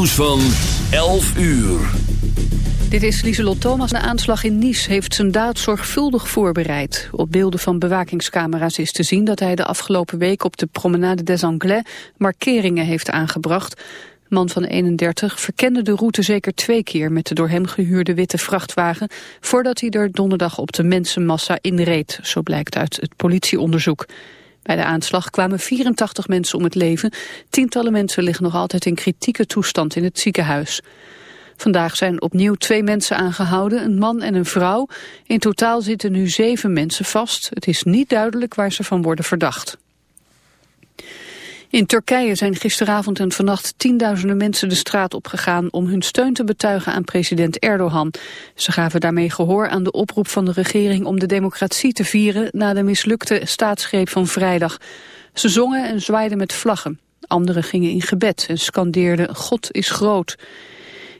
nieuws van 11 uur. Dit is Lieselot Thomas. De aanslag in Nice heeft zijn daad zorgvuldig voorbereid. Op beelden van bewakingscamera's is te zien dat hij de afgelopen week op de Promenade des Anglais markeringen heeft aangebracht. man van 31 verkende de route zeker twee keer met de door hem gehuurde witte vrachtwagen voordat hij er donderdag op de mensenmassa inreed, zo blijkt uit het politieonderzoek. Bij de aanslag kwamen 84 mensen om het leven. Tientallen mensen liggen nog altijd in kritieke toestand in het ziekenhuis. Vandaag zijn opnieuw twee mensen aangehouden, een man en een vrouw. In totaal zitten nu zeven mensen vast. Het is niet duidelijk waar ze van worden verdacht. In Turkije zijn gisteravond en vannacht tienduizenden mensen de straat opgegaan om hun steun te betuigen aan president Erdogan. Ze gaven daarmee gehoor aan de oproep van de regering om de democratie te vieren na de mislukte staatsgreep van vrijdag. Ze zongen en zwaaiden met vlaggen. Anderen gingen in gebed en scandeerden God is groot.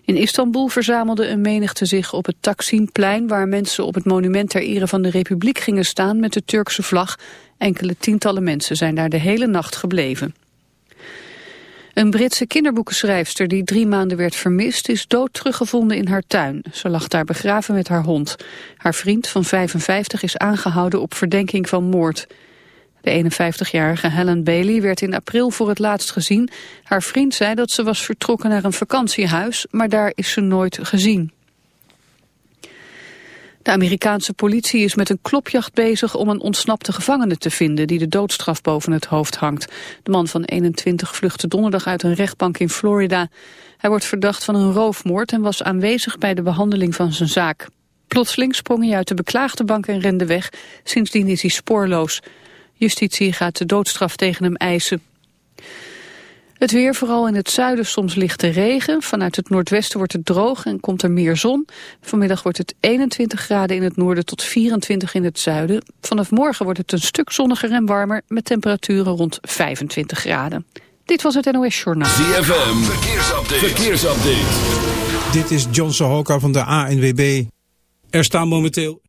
In Istanbul verzamelde een menigte zich op het Taksimplein... waar mensen op het monument ter ere van de Republiek gingen staan met de Turkse vlag. Enkele tientallen mensen zijn daar de hele nacht gebleven. Een Britse kinderboekenschrijfster die drie maanden werd vermist... is dood teruggevonden in haar tuin. Ze lag daar begraven met haar hond. Haar vriend van 55 is aangehouden op verdenking van moord. De 51-jarige Helen Bailey werd in april voor het laatst gezien. Haar vriend zei dat ze was vertrokken naar een vakantiehuis, maar daar is ze nooit gezien. De Amerikaanse politie is met een klopjacht bezig om een ontsnapte gevangene te vinden die de doodstraf boven het hoofd hangt. De man van 21 vluchtte donderdag uit een rechtbank in Florida. Hij wordt verdacht van een roofmoord en was aanwezig bij de behandeling van zijn zaak. Plotseling sprong hij uit de beklaagde bank en rende weg. Sindsdien is hij spoorloos. Justitie gaat de doodstraf tegen hem eisen. Het weer, vooral in het zuiden, soms lichte regen. Vanuit het noordwesten wordt het droog en komt er meer zon. Vanmiddag wordt het 21 graden in het noorden tot 24 in het zuiden. Vanaf morgen wordt het een stuk zonniger en warmer... met temperaturen rond 25 graden. Dit was het NOS Journaal. ZFM, verkeersupdate. verkeersupdate. Dit is John Sohoka van de ANWB. Er staan momenteel...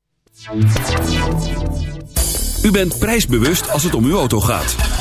U bent prijsbewust als het om uw auto gaat.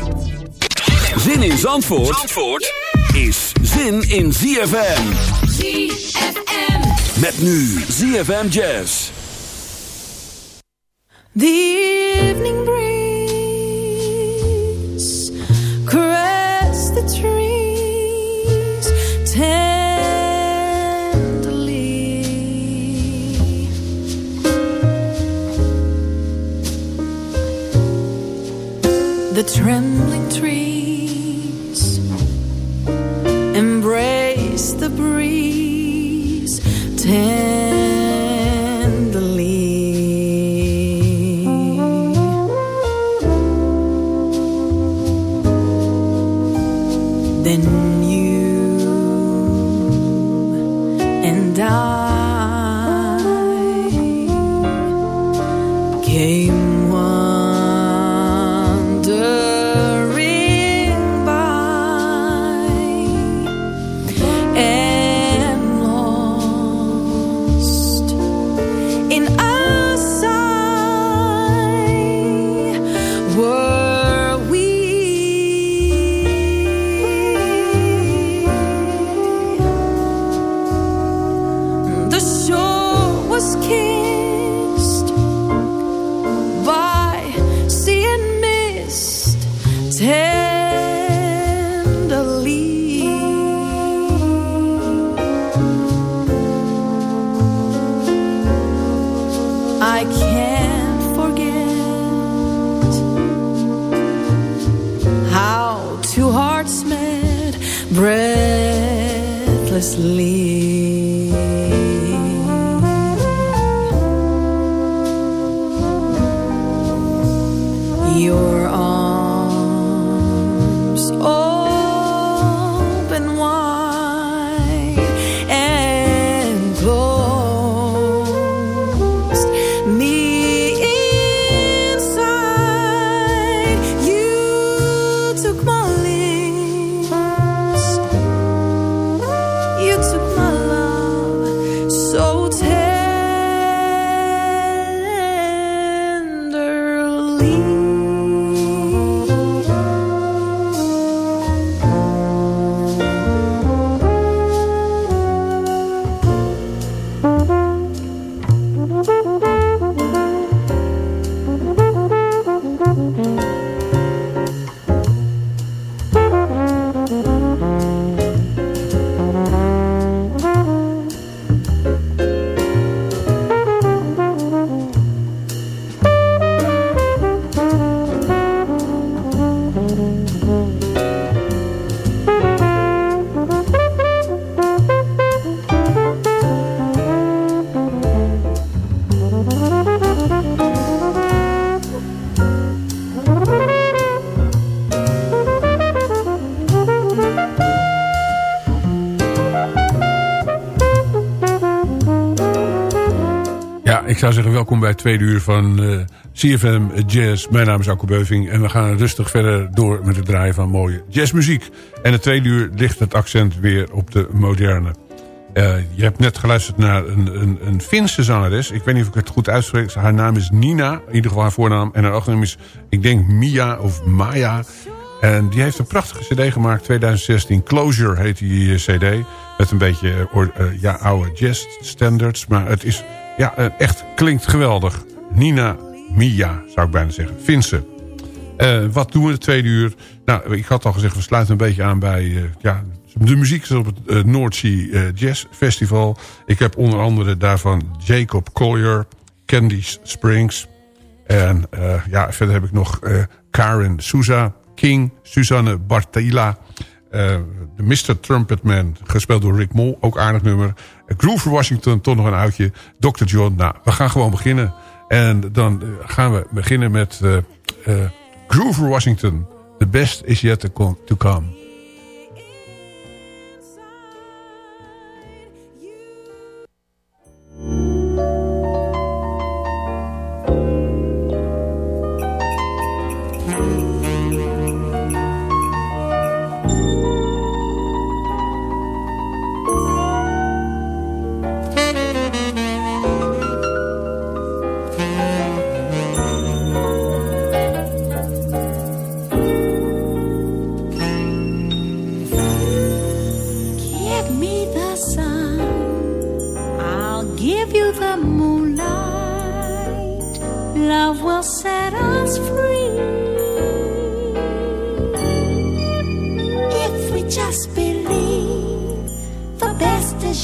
Zin in Zandvoort, Zandvoort is zin in ZFM. ZFM. Met nu ZFM Jazz. The evening breeze caress the trees tenderly. The trembling trees Çıkmaz zou zeggen welkom bij het tweede uur van eh, CFM Jazz. Mijn naam is Akko Beuving en we gaan rustig verder door met het draaien van mooie jazzmuziek. En het tweede uur ligt het accent weer op de moderne. Eh, je hebt net geluisterd naar een, een, een Finse zangeres. Ik weet niet of ik het goed uitspreek. Haar naam is Nina, in ieder geval haar voornaam. En haar achternaam is, ik denk, Mia of Maya. En die heeft een prachtige cd gemaakt, 2016. Closure heet die eh, cd. Met een beetje ja, oude jazz standards. Maar het is ja, eh, echt klinkt geweldig. Nina Mia, zou ik bijna zeggen. Finse. Eh, wat doen we de tweede uur? Nou, ik had al gezegd, we sluiten een beetje aan bij eh, ja, de muziek op het uh, eh, Jazz Festival. Ik heb onder andere daarvan Jacob Collier, Candy Springs. En ja, verder heb ik nog Karen Souza, King, Suzanne Bartila. Eh, de Mr. Trumpetman, gespeeld door Rick Mol, ook aardig nummer. Eh, Groover Washington, toch nog een oudje. Dr. John, nou, we gaan gewoon beginnen. En dan eh, gaan we beginnen met eh, Groover Washington. The best is yet to come.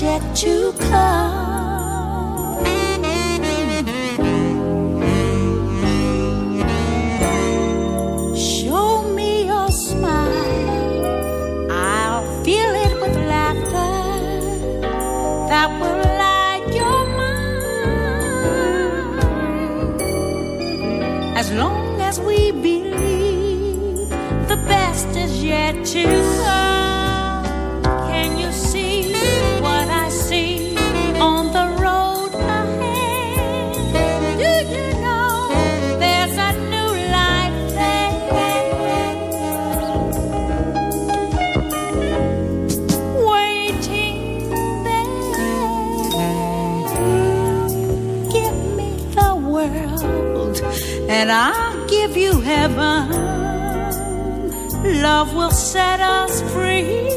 Yet to come. Show me your smile. I'll fill it with laughter that will light your mind. As long as we believe the best is yet to give you heaven. Love will set us free.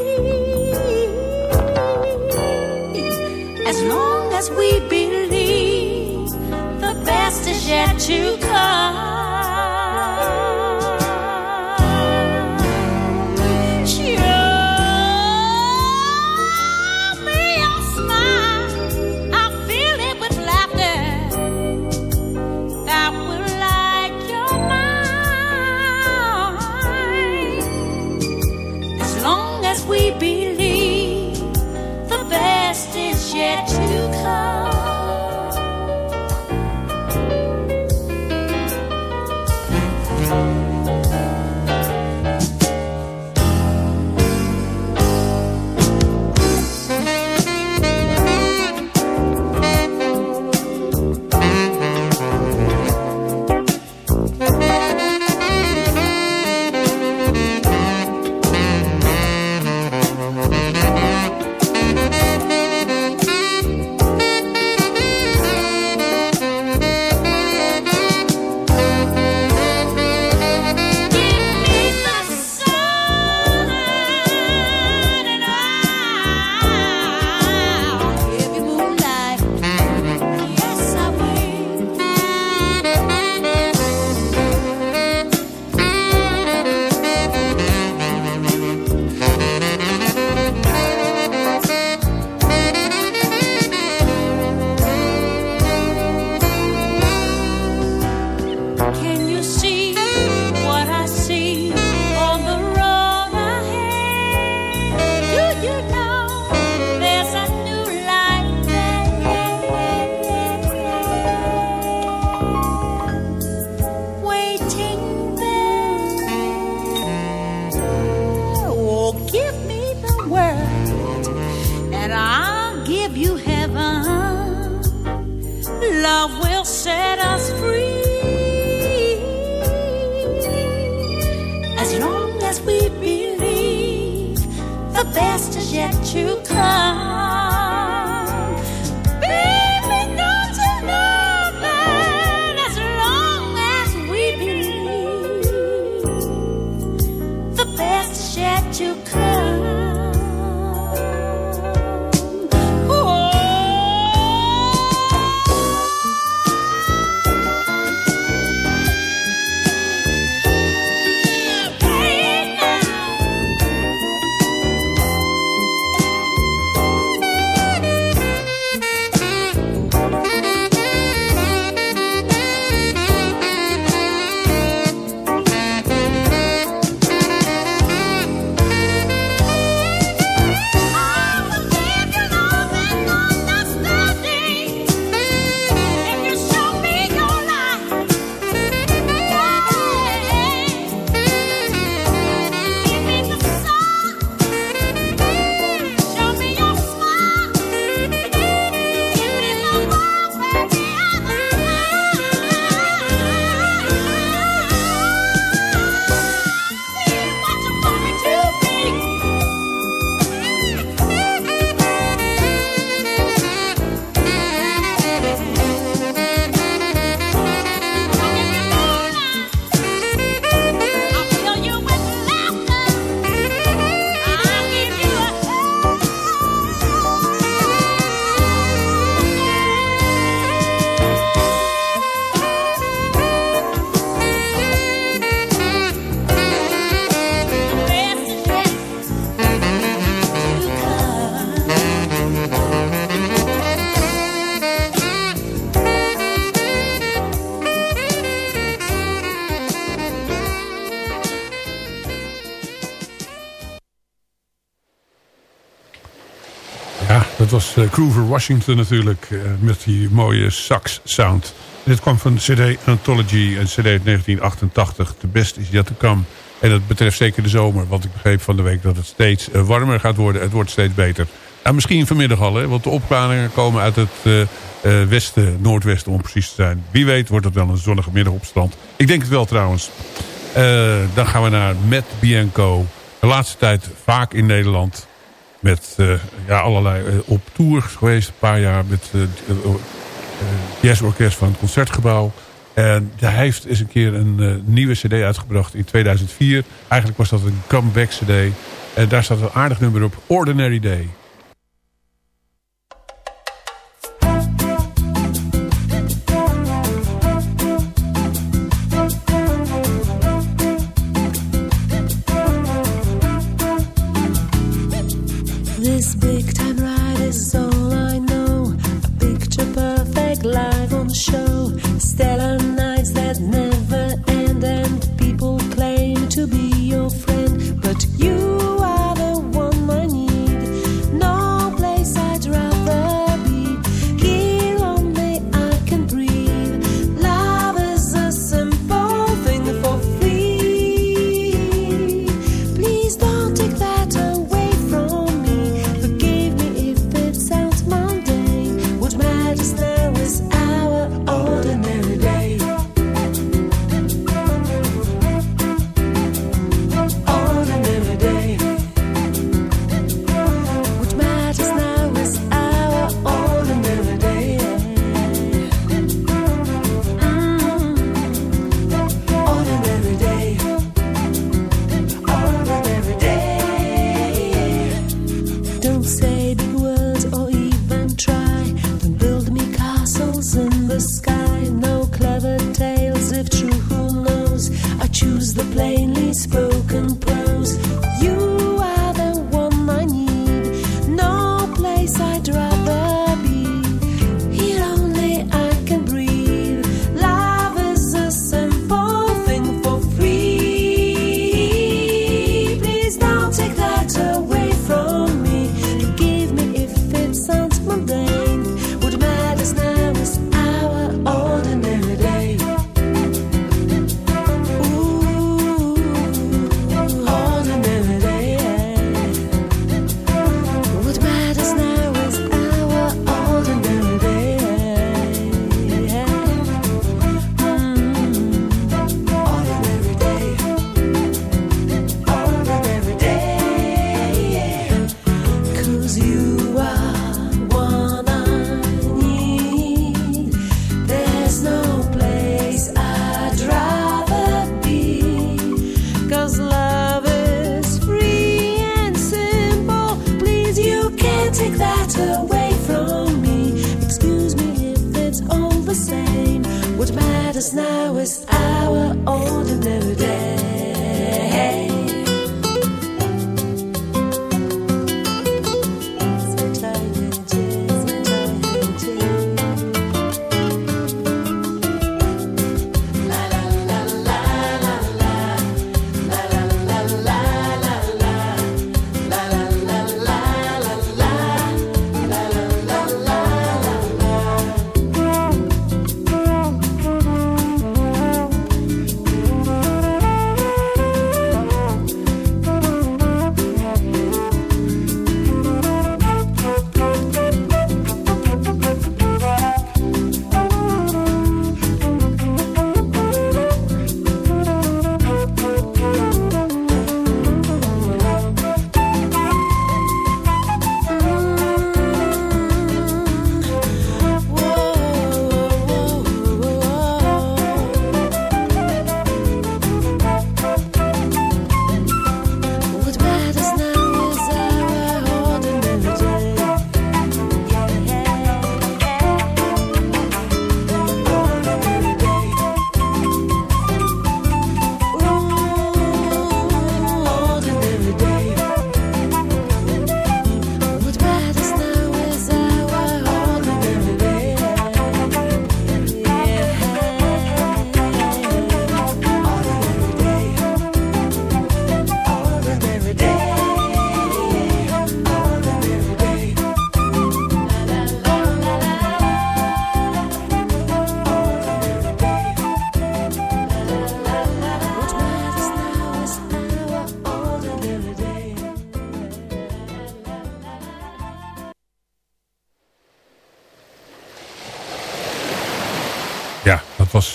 As long as we believe the best is yet to come. Groover Washington natuurlijk. eh, met die mooie sax sound. Dit kwam van de CD Anthology, een CD uit 1988. The best is yet to. En dat betreft zeker de zomer. Want ik begreep van de week dat het steeds eh, warmer gaat worden. Het wordt steeds beter. Nou, misschien vanmiddag al, hè, want de opklaringen komen uit het eh, eh, westen, noordwesten om precies te zijn. Wie weet wordt het wel een zonnige middag op strand. Ik denk het wel trouwens. Eh, dan gaan we naar Matt Bianco. De laatste tijd vaak in Nederland. Met eh, ja, allerlei eh, op tour geweest. Een paar jaar met het uh, jazzorkest van het Concertgebouw. En hij heeft eens een keer een eh, nieuwe cd uitgebracht in 2004. Eigenlijk was dat een comeback cd. En daar staat een aardig nummer op. Ordinary Day.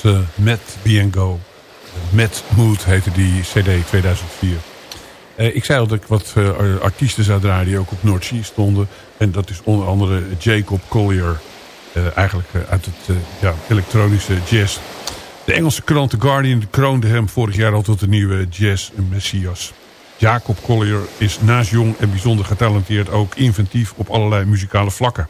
Was eh Matt. Matt Mood heette die cd 2004. Eh, ik zei al dat ik wat eh, artiesten zou draaien die ook op North Sea stonden. En dat is onder andere Jacob Collier. eigenlijk uit het ja, elektronische jazz. De Engelse krant The Guardian kroonde hem vorig jaar al tot de nieuwe jazz messias. Jacob Collier is naast jong en bijzonder getalenteerd ook inventief op allerlei muzikale vlakken.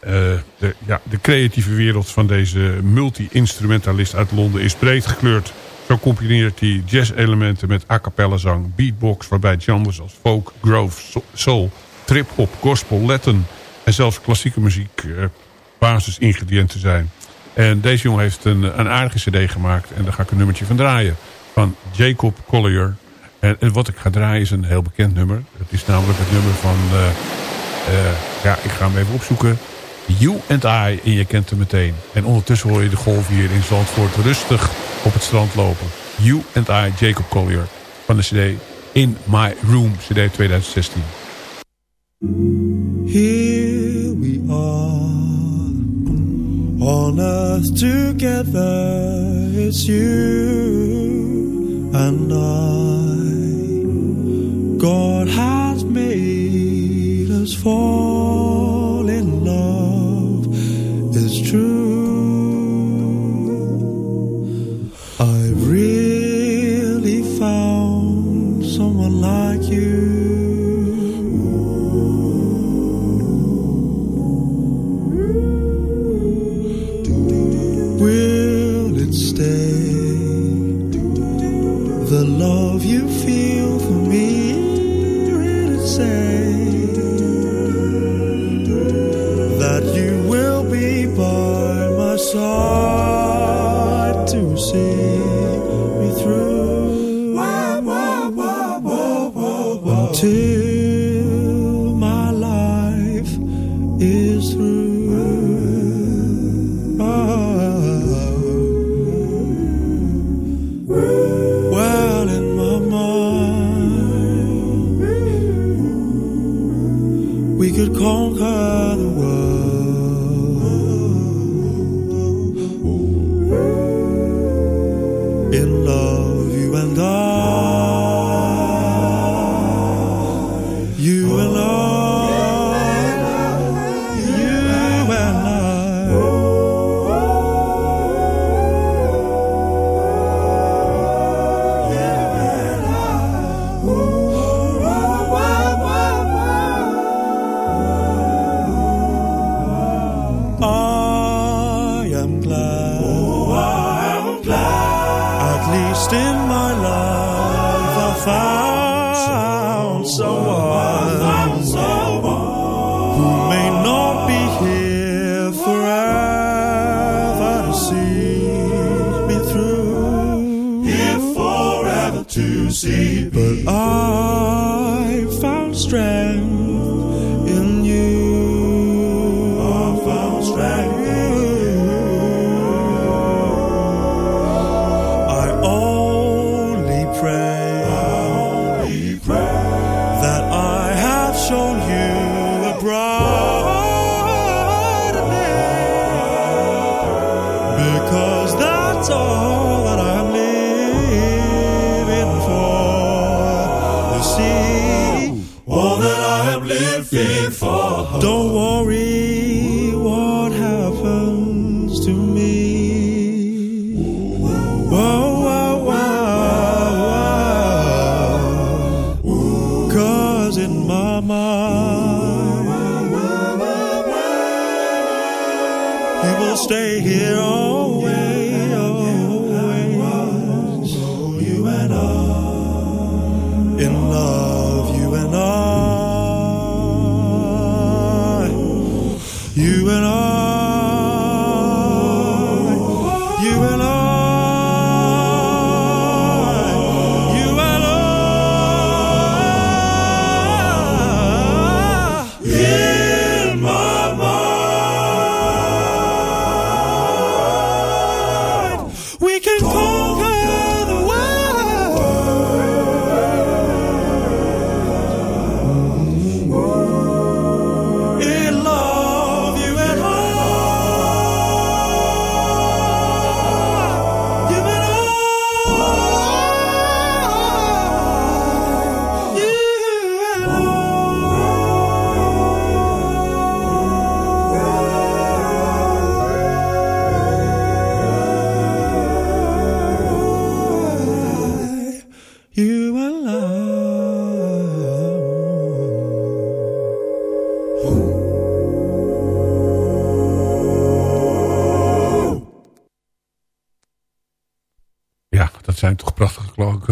Eh, de, ja, de creatieve wereld van deze multi-instrumentalist uit Londen is breed gekleurd. Zo combineert hij jazz-elementen met a zang, beatbox... waarbij genres als folk, grove, so- soul, trip-hop, gospel, Latin... en zelfs klassieke muziek eh, basisingrediënten zijn. En deze jongen heeft een, een aardige cd gemaakt... en daar ga ik een nummertje van draaien. Van Jacob Collier. En, wat ik ga draaien is een heel bekend nummer. Het is namelijk het nummer van... eh, ja, ik ga hem even opzoeken. You and I, en je kent hem meteen. En ondertussen hoor je de golf hier in Zandvoort rustig op het strand lopen. You and I, Jacob Collier. Van de cd In My Room, cd 2016. Here we are on earth together. It's you and I. God see. But I found strength.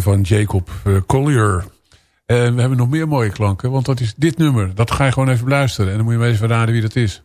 van Jacob eh, Collier. en we hebben nog meer mooie klanken, want dat is dit nummer. Dat ga je gewoon even luisteren en dan moet je me even raden wie dat is.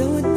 so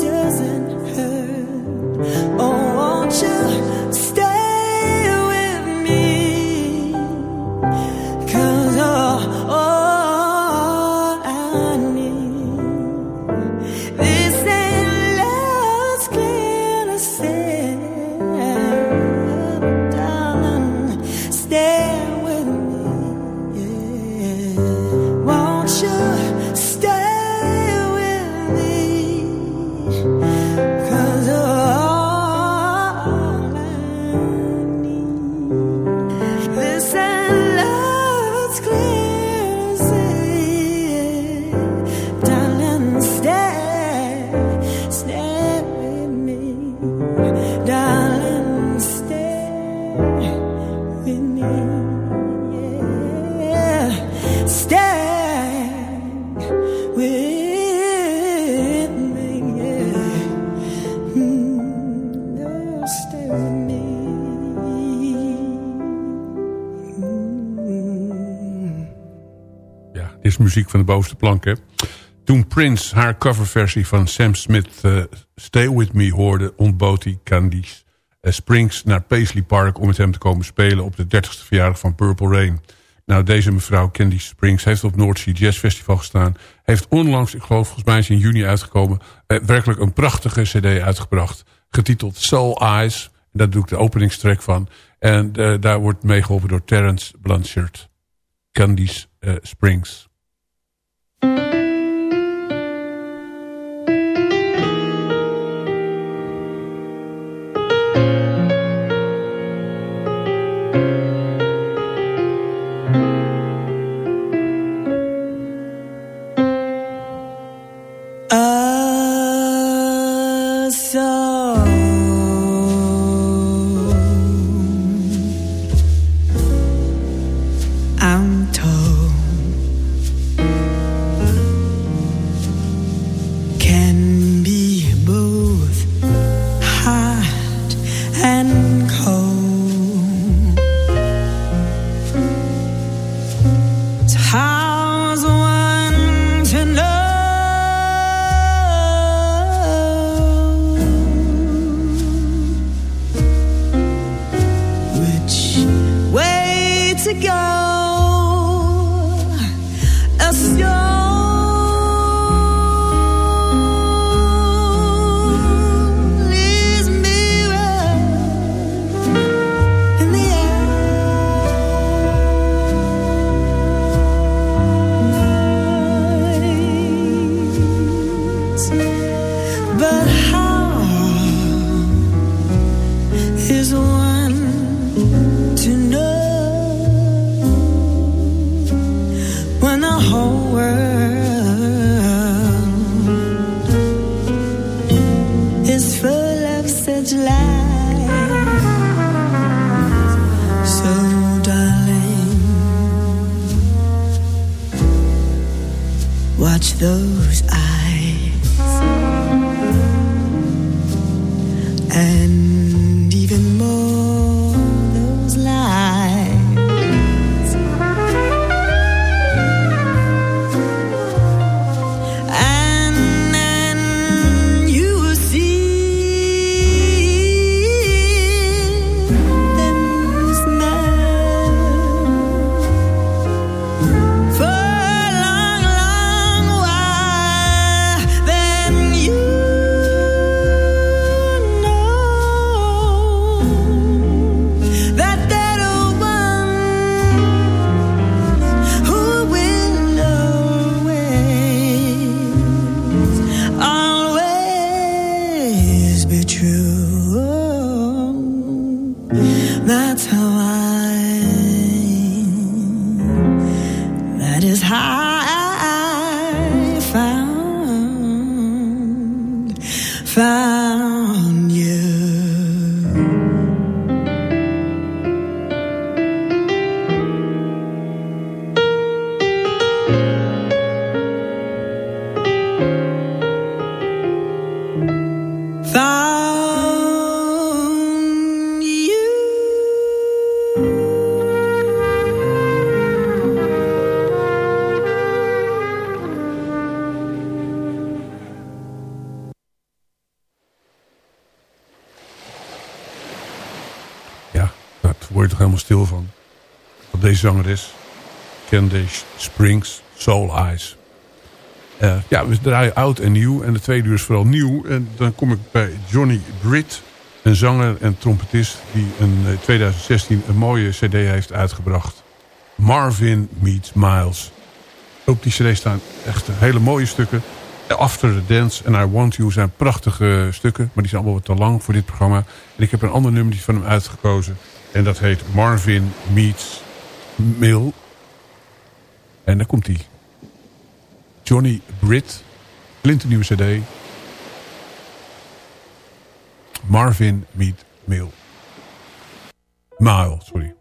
jazzmuziek van de bovenste plank. Hè. Toen Prince haar coverversie van Sam Smith eh, Stay With Me hoorde... ontbood hij Candice uh, Springs naar Paisley Park... om met hem te komen spelen op de 30ste verjaardag van Purple Rain. Nou, deze mevrouw Candice Springs heeft op North Sea Jazz Festival gestaan. Heeft onlangs, ik geloof volgens mij is in juni uitgekomen... Uh, werkelijk een prachtige cd uitgebracht. Getiteld Soul Eyes. Daar doe ik de openingstrek van. En daar wordt meegeholpen door Terence Blanchard. Candice Springs. Thank you. Wat deze zanger is. Candice Springs, Soul Eyes. Uh, ja, we draaien oud en nieuw. En de tweede uur is vooral nieuw. En dan kom ik bij Johnny Britt. Een zanger en trompetist die in 2016 een mooie cd heeft uitgebracht. Marvin Meets Miles. Op die cd staan echt hele mooie stukken. After the Dance en I Want You zijn prachtige stukken. Maar die zijn allemaal wat te lang voor dit programma. En ik heb een ander nummer van hem uitgekozen. En dat heet Marvin Meets Mill. En daar komt hij. Johnny Britt. nieuwe cd. Marvin Meet Mill. Mile, sorry.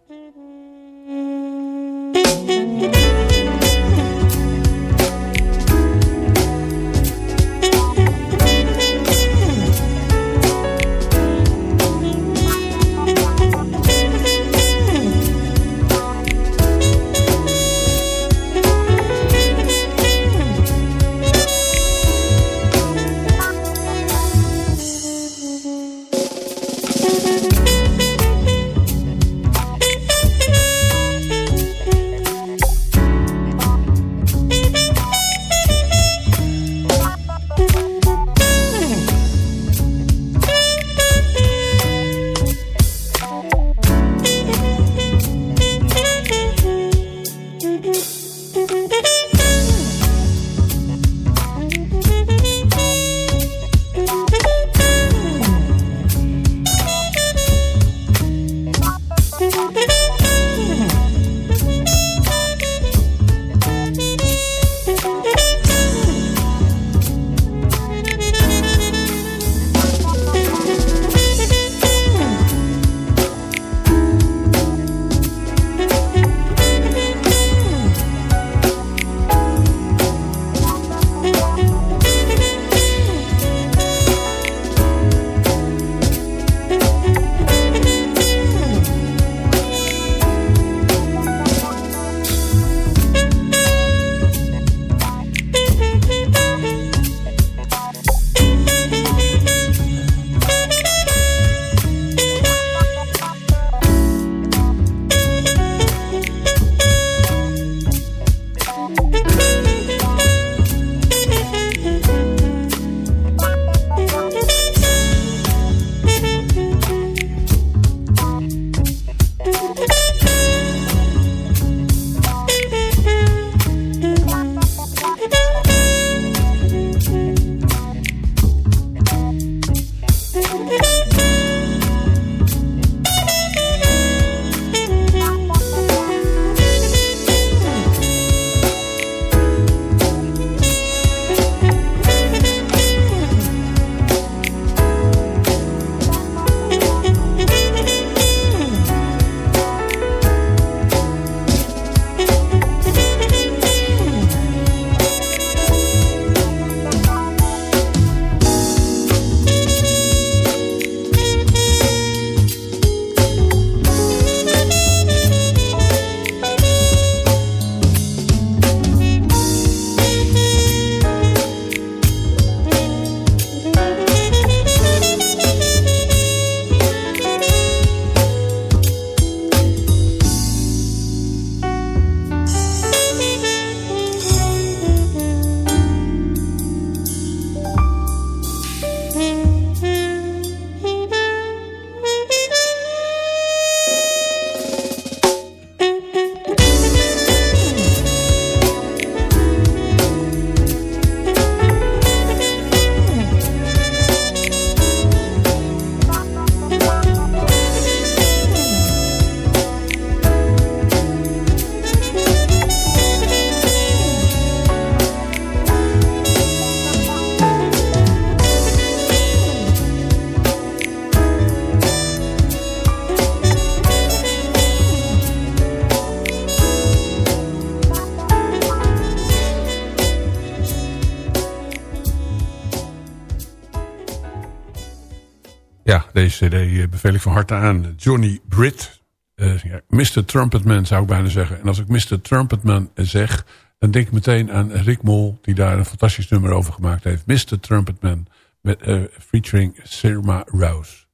Deze cd eh, beveel ik van harte aan. Johnny Britt. Uh, ja, Mr. Trumpetman zou ik bijna zeggen. En als ik Mr. Trumpetman zeg... dan denk ik meteen aan Rick Mol... die daar een fantastisch nummer over gemaakt heeft. Mr. Trumpetman. Met, uh, featuring Sirma Rouse.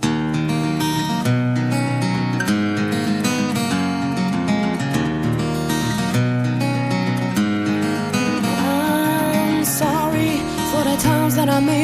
I'm sorry for the times that I made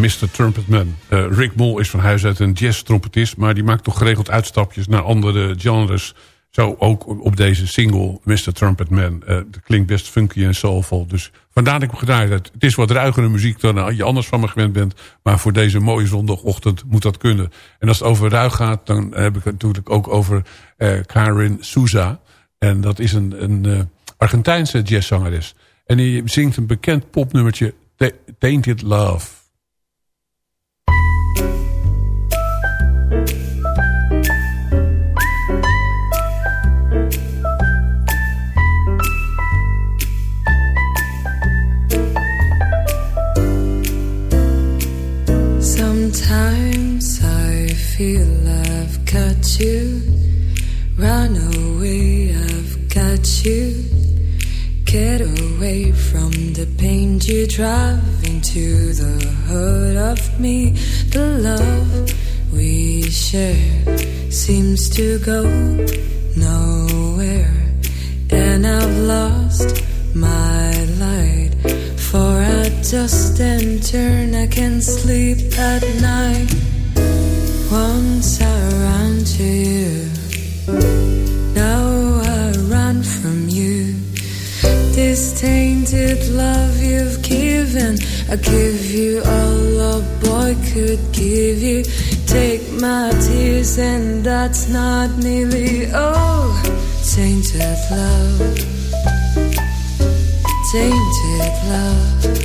Mr. Trumpetman. Eh, Rick Mol is van huis uit een jazz-trompetist... maar die maakt toch geregeld uitstapjes naar andere genres. Zo ook op deze single, Mr. Trumpetman. Eh dat klinkt best funky en soulful. Dus vandaar dat ik hem gedraaid heb. Het is wat ruigere muziek dan je anders van me gewend bent. Maar voor deze mooie zondagochtend moet dat kunnen. En als het over ruig gaat, dan heb ik het natuurlijk ook over eh, Karin Souza. En dat is een, een eh, Argentijnse jazzzangeres. En die zingt een bekend popnummertje... Ta- Tainted Love. Pain you drive into the heart of me. The love we share seems to go nowhere. And I've lost my light. For I dust and turn, I can sleep at night. Once I ran to you, This tainted love you've given, I give you all a boy could give you. Take my tears, and that's not nearly all. Tainted love, tainted love.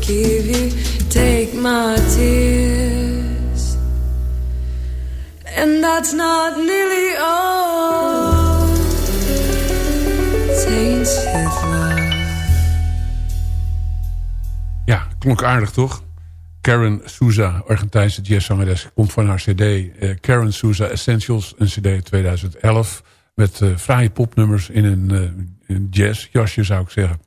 Give you. Take my tears, and that's not nearly all. Tainted love. Ja, klonk aardig toch? Karen Souza, Argentijnse jazzzangeres, komt van haar cd eh, Karen Souza Essentials, een cd uit 2011 met eh fraaie popnummers in een, eh, een jazzjasje zou ik zeggen.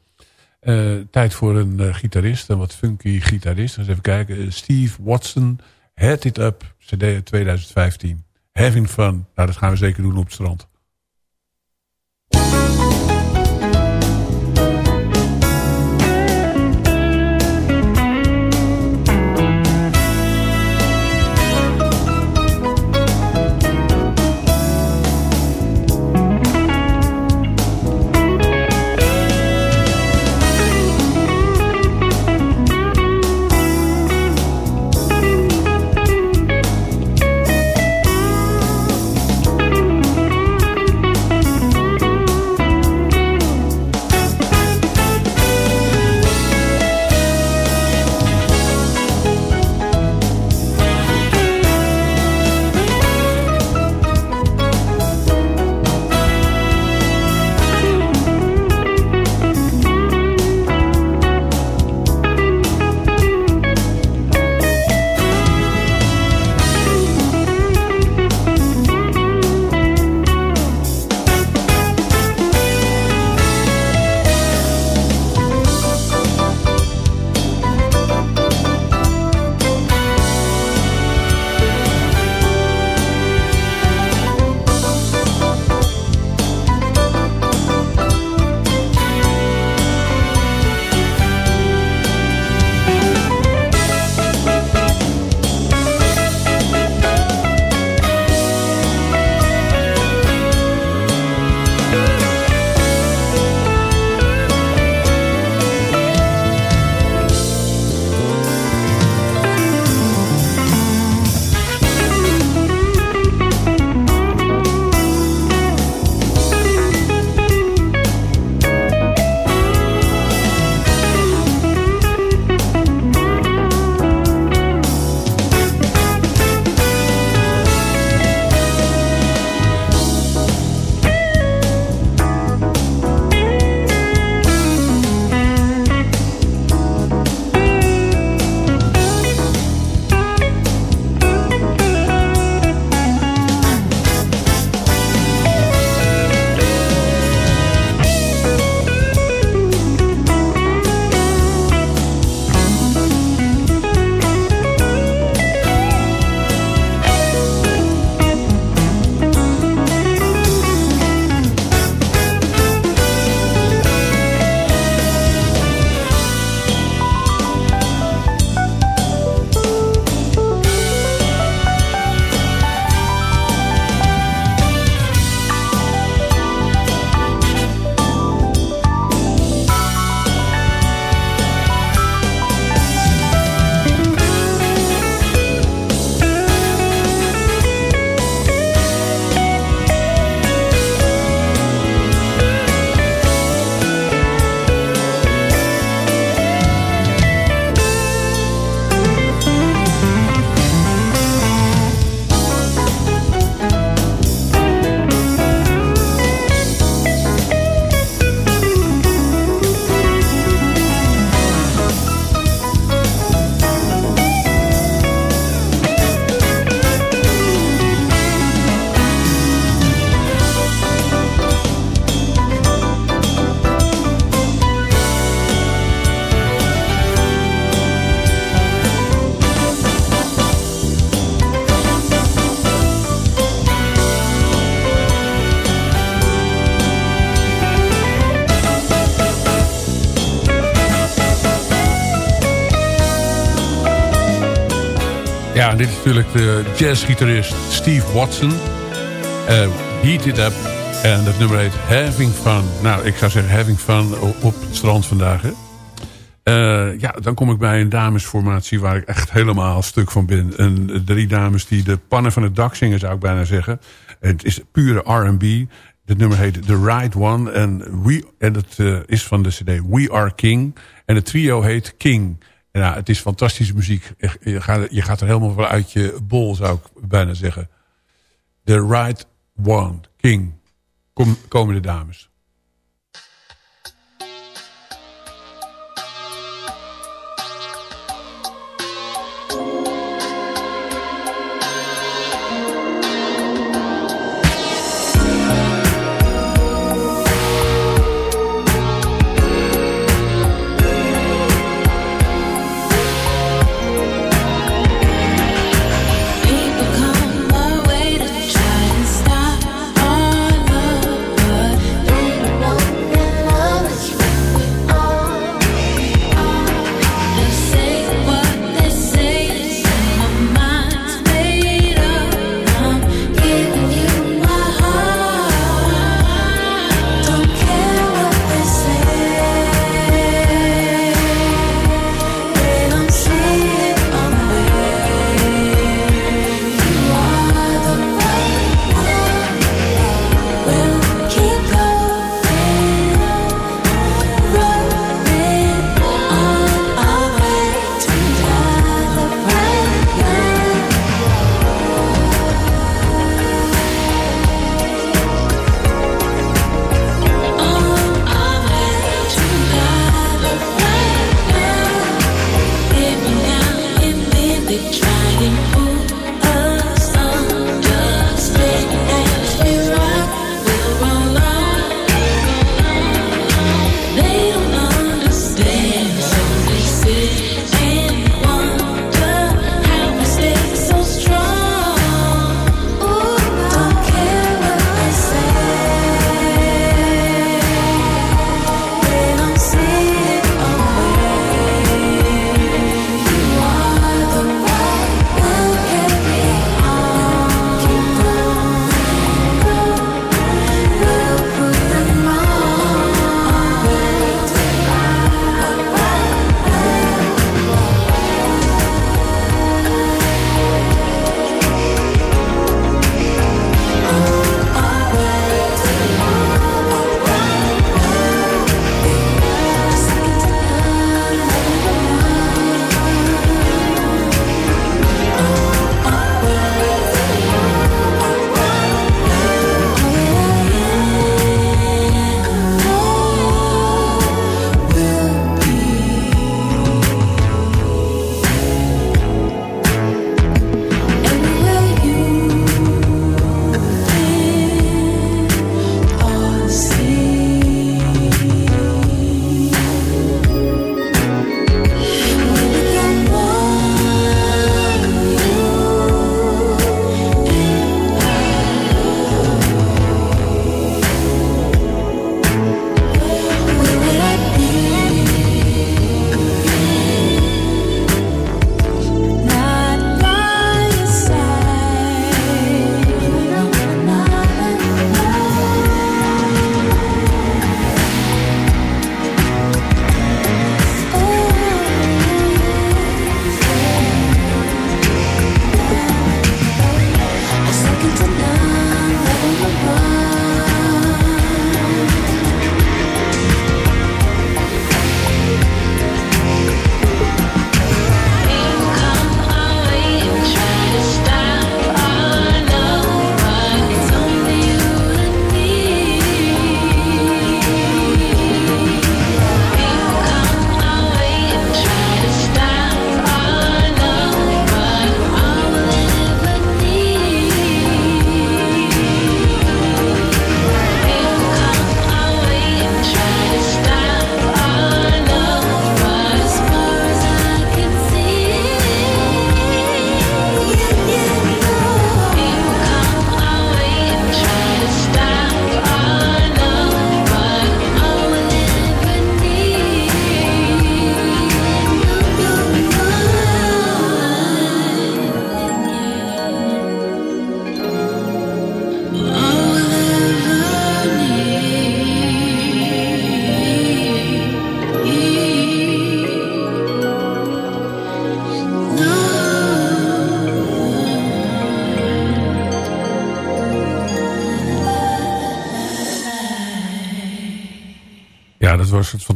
Eh, tijd voor een eh, gitarist, een wat funky gitarist. Eens even kijken. Eh, Steve Watson, Head It Up, cd uit 2015. Having fun, nou dat gaan we zeker doen op het strand. Jazzgitarist Steve Watson. Heat It Up. En dat nummer heet Having Fun. Nou, ik zou zeggen Having Fun op het strand vandaag. Uh, ja, dan kom ik bij een damesformatie waar ik echt helemaal stuk van ben. Een, drie dames die de pannen van het dak zingen, zou ik bijna zeggen. Het is pure R&B. Het nummer heet The Right One. En, we, en dat uh, is van de cd We Are King. En het trio heet King. Ja, het is fantastische muziek. Je gaat, je gaat er helemaal van uit je bol, zou ik bijna zeggen. The Right One, King. Kom, komende dames.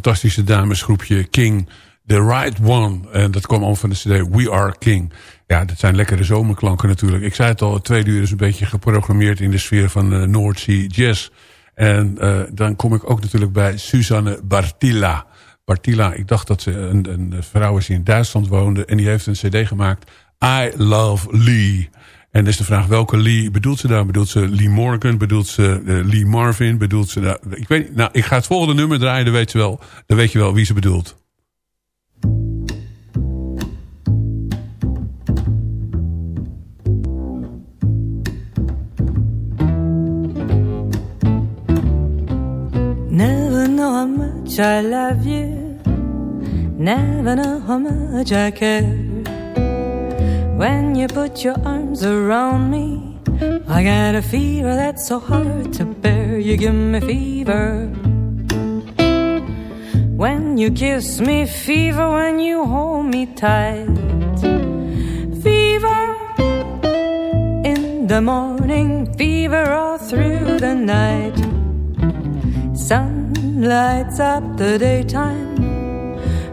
Fantastische damesgroepje King. The Right One. En dat kwam al van de cd We Are King. Ja, dat zijn lekkere zomerklanken natuurlijk. Ik zei het al, het tweede uur is een beetje geprogrammeerd... in de sfeer van uh, North Sea Jazz. En uh, dan kom ik ook natuurlijk bij Susanne Bartilla. Bartilla, ik dacht dat ze een, een vrouw is die in Duitsland woonde... en die heeft een cd gemaakt, I Love Lee... En is de vraag, welke Lee bedoelt ze daar? Bedoelt ze Lee Morgan? Bedoelt ze uh, Lee Marvin? Bedoelt ze daar? Ik weet. Nou, ik ga het volgende nummer draaien, dan weet je wel, dan weet je wel wie ze bedoelt. Never know how much I love you. Never know how much I care. When you put your arms around me, I got a fever that's so hard to bear. You give me fever. When you kiss me, fever. When you hold me tight, fever. In the morning, fever all through the night. Sun lights up the daytime,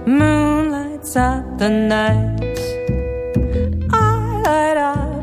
moon lights up the night.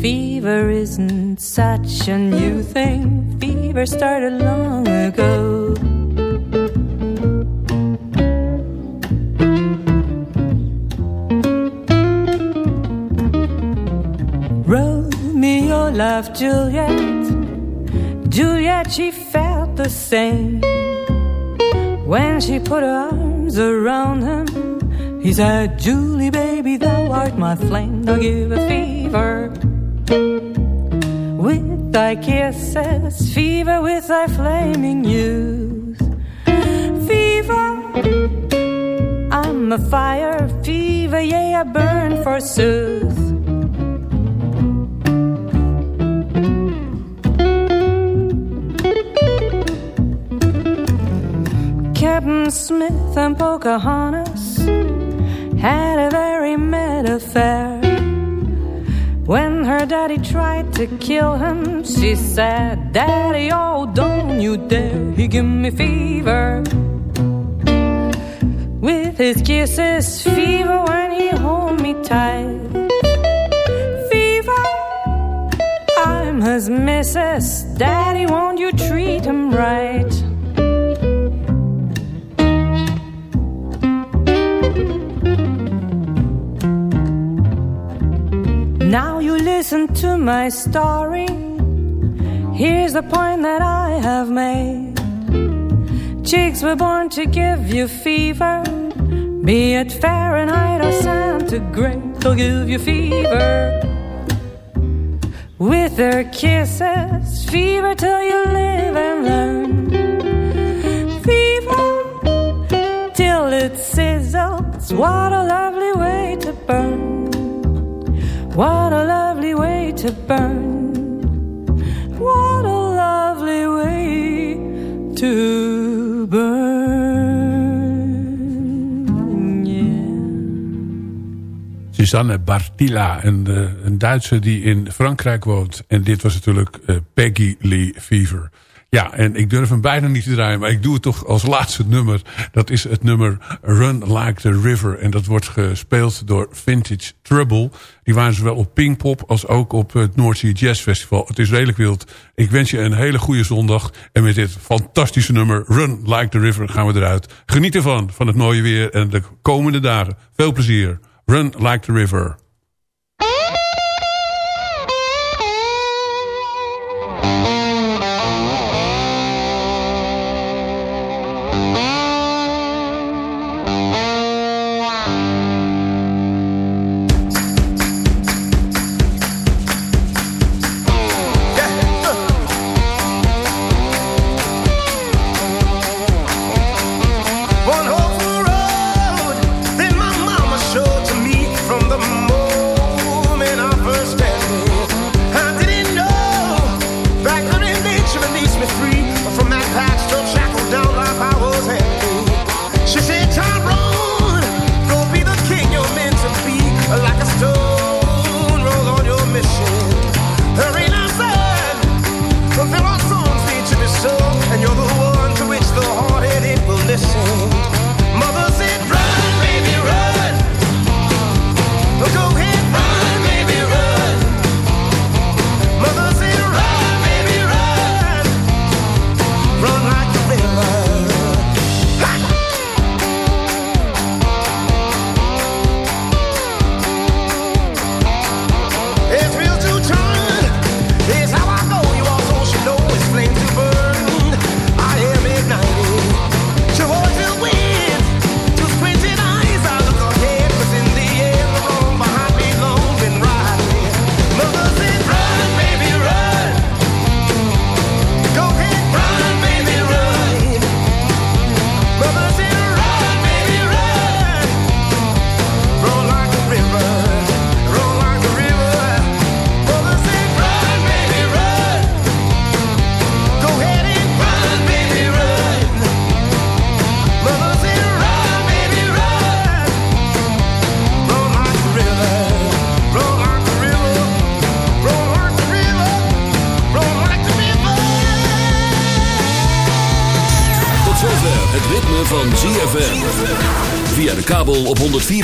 Fever isn't such a new thing. Fever started long ago. Romeo loved Juliet. Juliet, she felt the same. When she put her arms around him, he said, Julie, baby, thou art my flame, thou give a fever. With thy kisses, fever with thy flaming youth. Fever, I'm a fire, fever, yea, I burn forsooth. Captain Smith and Pocahontas had a very mad affair. When her daddy tried to kill him, she said, Daddy, oh, don't you dare. He give me fever. With his kisses, fever when he hold me tight. Fever, I'm his missus. Daddy, won't listen to my story. Here's the point that I have made. Chicks were born to give you fever. Be it Fahrenheit or centigrade, they'll give you fever. With their kisses, fever till you live and learn. Fever till it sizzles. What a lovely way to burn. What a to burn. What a lovely way to burn. Yeah. Susanne Bartilla, een, uh, een Duitse die in Frankrijk woont. En dit was natuurlijk uh, Peggy Lee Fever. Ja, en ik durf hem bijna niet te draaien, maar ik doe het toch als laatste nummer. Dat is het nummer Run Like the River. En dat wordt gespeeld door Vintage Trouble. Die waren zowel op Pinkpop als ook op het Sea Jazz Festival. Het is redelijk wild. Ik wens je een hele goede zondag. En met dit fantastische nummer Run Like the River gaan we eruit. Geniet ervan, van het mooie weer en de komende dagen. Veel plezier. Run Like the River.